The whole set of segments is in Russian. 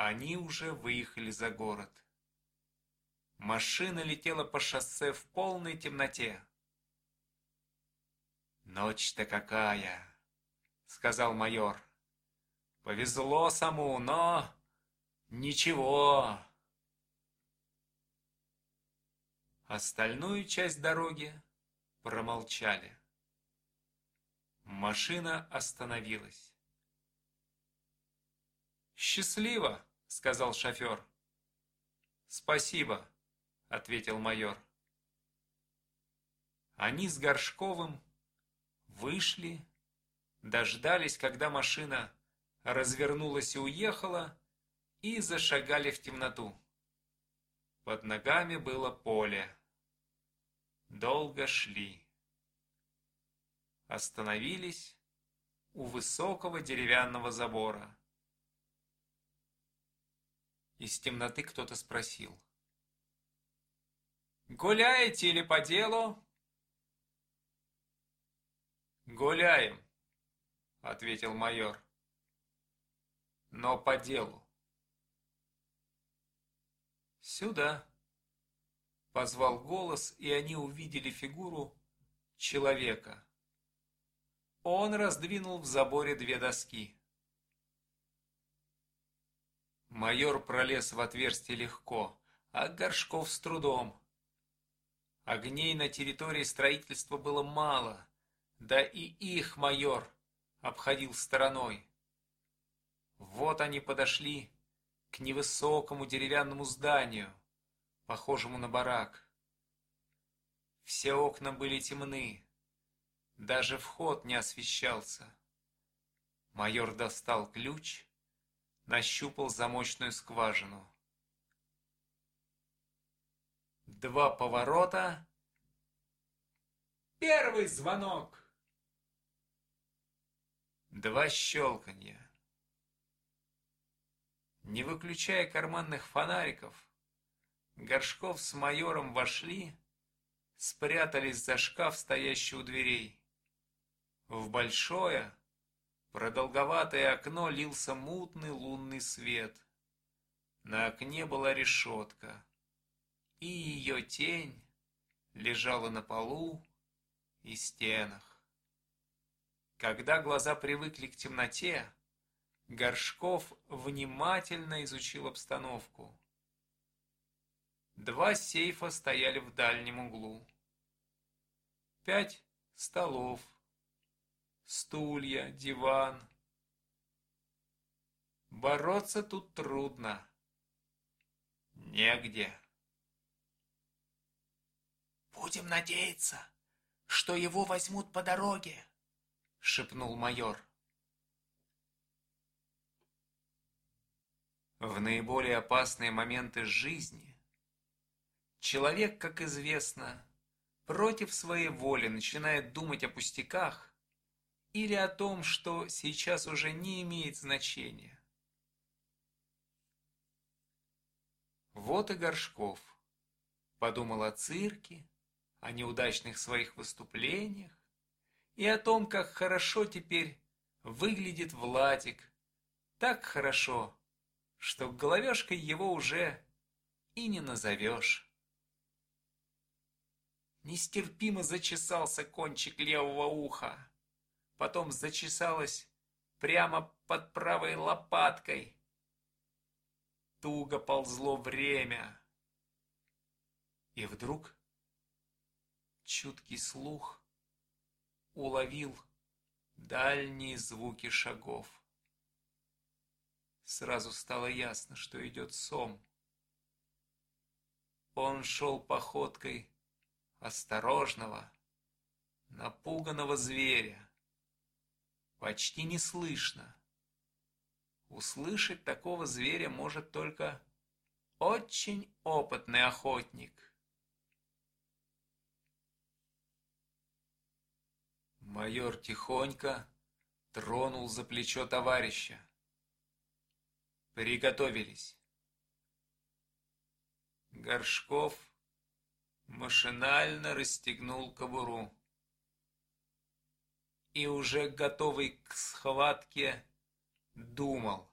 Они уже выехали за город. Машина летела по шоссе в полной темноте. «Ночь-то какая!» — сказал майор. «Повезло саму, но ничего!» Остальную часть дороги промолчали. Машина остановилась. «Счастливо!» — сказал шофер. «Спасибо!» — ответил майор. Они с Горшковым вышли, дождались, когда машина развернулась и уехала, и зашагали в темноту. Под ногами было поле. Долго шли. Остановились у высокого деревянного забора. Из темноты кто-то спросил. «Гуляете или по делу?» «Гуляем», — ответил майор. «Но по делу». «Сюда», — позвал голос, и они увидели фигуру человека. Он раздвинул в заборе две доски. Майор пролез в отверстие легко, а Горшков с трудом. Огней на территории строительства было мало, да и их майор обходил стороной. Вот они подошли к невысокому деревянному зданию, похожему на барак. Все окна были темны, даже вход не освещался. Майор достал ключ, нащупал замочную скважину. Два поворота. Первый звонок. Два щелканья. Не выключая карманных фонариков, Горшков с майором вошли, спрятались за шкаф, стоящий у дверей. В большое, продолговатое окно лился мутный лунный свет. На окне была решетка, и ее тень лежала на полу и стенах. Когда глаза привыкли к темноте, Горшков внимательно изучил обстановку. Два сейфа стояли в дальнем углу. Пять столов, стулья, диван. Бороться тут трудно. Негде. «Будем надеяться, что его возьмут по дороге», — шепнул майор. В наиболее опасные моменты жизни человек, как известно, против своей воли начинает думать о пустяках или о том, что сейчас уже не имеет значения. Вот и Горшков подумал о цирке, о неудачных своих выступлениях, и о том, как хорошо теперь выглядит Владик. Так хорошо, что головешкой его уже и не назовешь. Нестерпимо зачесался кончик левого уха. Потом зачесалось прямо под правой лопаткой. Туго ползло время. И вдруг чуткий слух уловил дальние звуки шагов. Сразу стало ясно, что идет сом. Он шел походкой осторожного, напуганного зверя. Почти не слышно. Услышать такого зверя может только очень опытный охотник. Майор тихонько тронул за плечо товарища. Приготовились. Горшков машинально расстегнул кобуру. И уже готовый к схватке думал.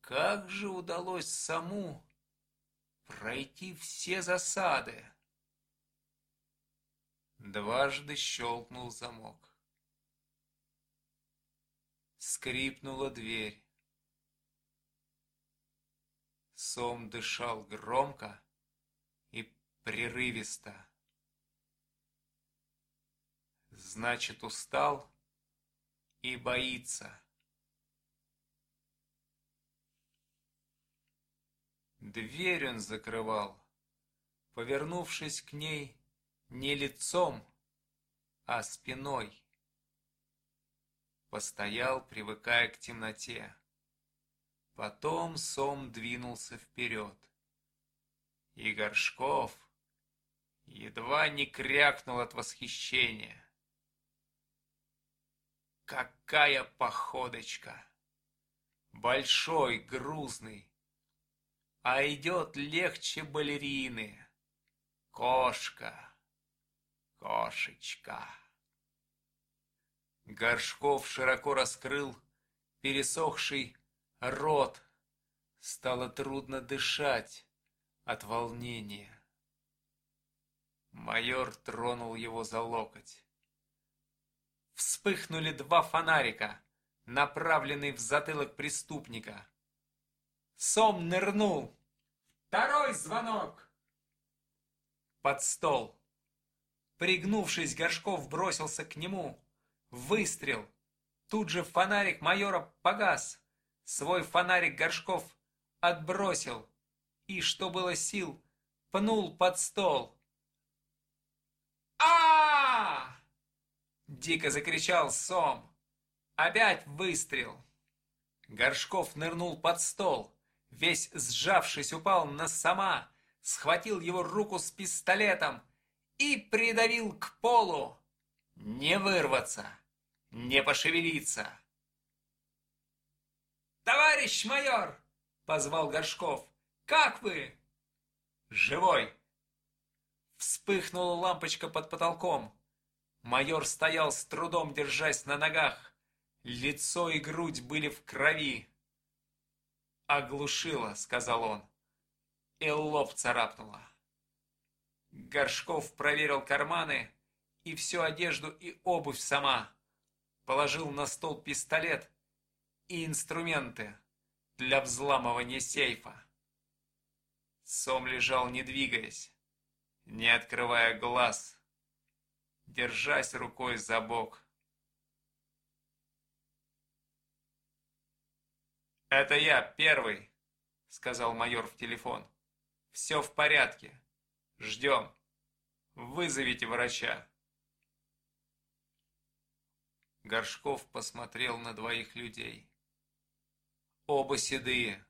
Как же удалось саму пройти все засады? Дважды щелкнул замок. Скрипнула дверь. Сом дышал громко и прерывисто. Значит, устал и боится. Дверь он закрывал, повернувшись к ней не лицом, а спиной. Постоял, привыкая к темноте. Потом Сом двинулся вперед. И Горшков едва не крякнул от восхищения. Какая походочка! Большой, грузный, а идет легче балерины. Кошка, кошечка. Горшков широко раскрыл пересохший рот. Стало трудно дышать от волнения. Майор тронул его за локоть. Вспыхнули два фонарика, направленные в затылок преступника. Сом нырнул. Второй звонок. Под стол. Пригнувшись, Горшков бросился к нему. Выстрел. Тут же фонарик майора погас. Свой фонарик Горшков отбросил. И, что было сил, пнул под стол. а Дико закричал Сом. Опять выстрел. Горшков нырнул под стол весь сжавшись, упал на сама, схватил его руку с пистолетом и придавил к полу. Не вырваться, не пошевелиться. «Товарищ майор!» — позвал Горшков. «Как вы?» «Живой!» Вспыхнула лампочка под потолком. Майор стоял с трудом, держась на ногах. Лицо и грудь были в крови. «Оглушила», — сказал он. И лоб царапнула. Горшков проверил карманы и всю одежду и обувь сама. Положил на стол пистолет и инструменты для взламывания сейфа. Сом лежал, не двигаясь, не открывая глаз, держась рукой за бок. «Это я, первый», — сказал майор в телефон. «Все в порядке. Ждем. Вызовите врача». Горшков посмотрел на двоих людей. Оба седые,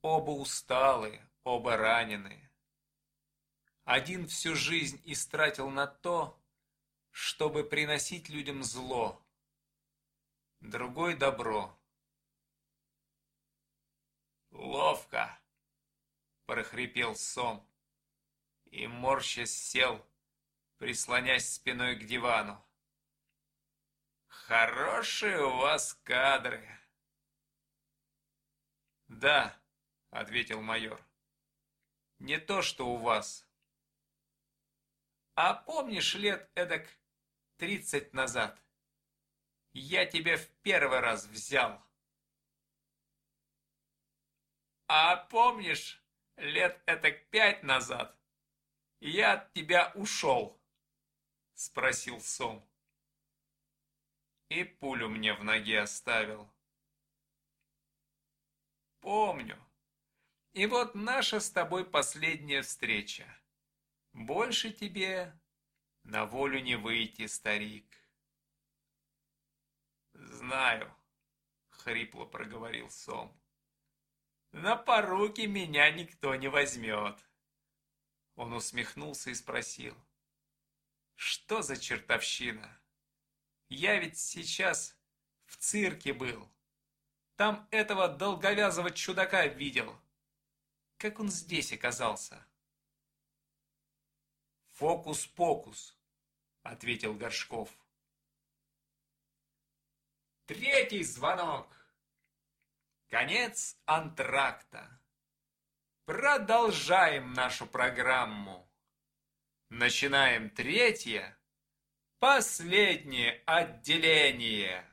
оба усталые, оба раненые. Один всю жизнь истратил на то, чтобы приносить людям зло, другой добро. «Ловко!» — прохрипел Сом. И морщась сел, прислонясь спиной к дивану. «Хорошие у вас кадры!» «Да», — ответил майор. «Не то, что у вас». «А помнишь лет эдак тридцать назад? Я тебя в первый раз взял». А помнишь, лет это пять назад я от тебя ушел? Спросил Сом. И пулю мне в ноге оставил. Помню. И вот наша с тобой последняя встреча. Больше тебе на волю не выйти, старик. Знаю, хрипло проговорил Сом. На поруки меня никто не возьмет. Он усмехнулся и спросил. Что за чертовщина? Я ведь сейчас в цирке был. Там этого долговязого чудака видел. Как он здесь оказался? «Фокус-покус», — ответил Горшков. Третий звонок. Конец антракта. Продолжаем нашу программу. Начинаем третье, последнее отделение.